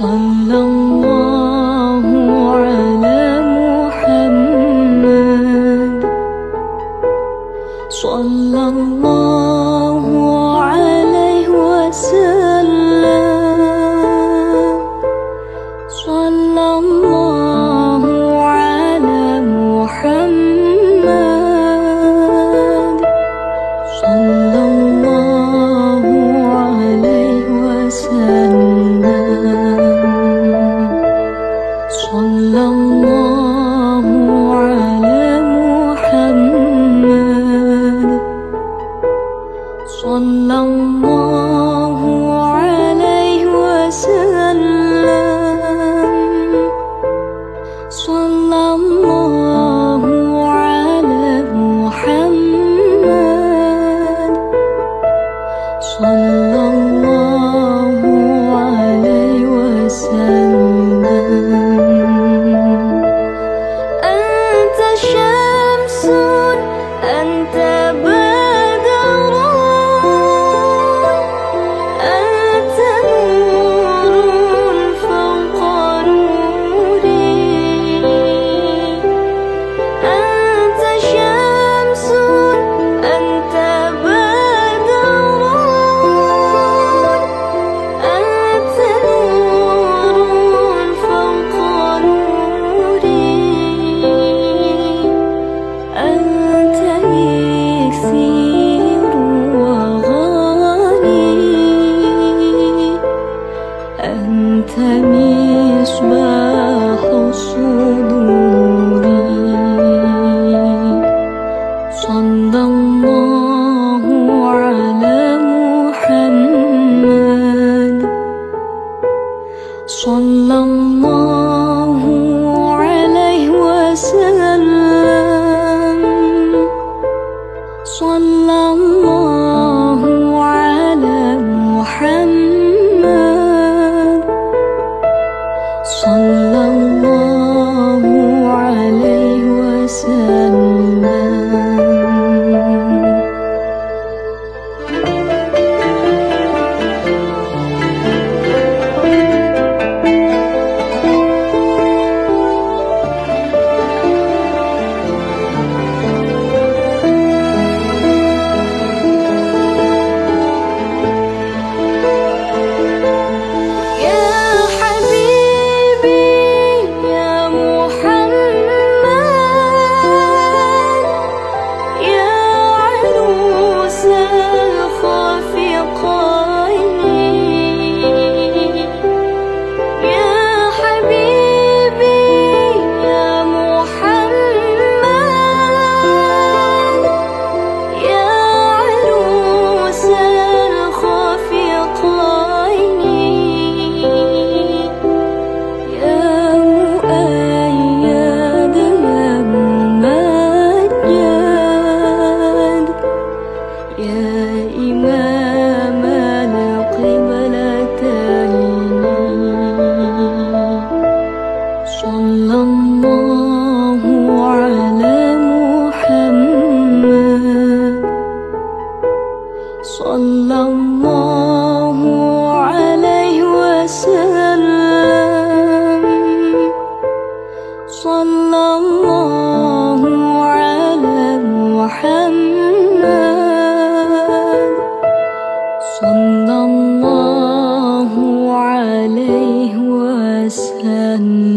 转冷漠。còn lòng misma محمد صلى الله عليه وسلم.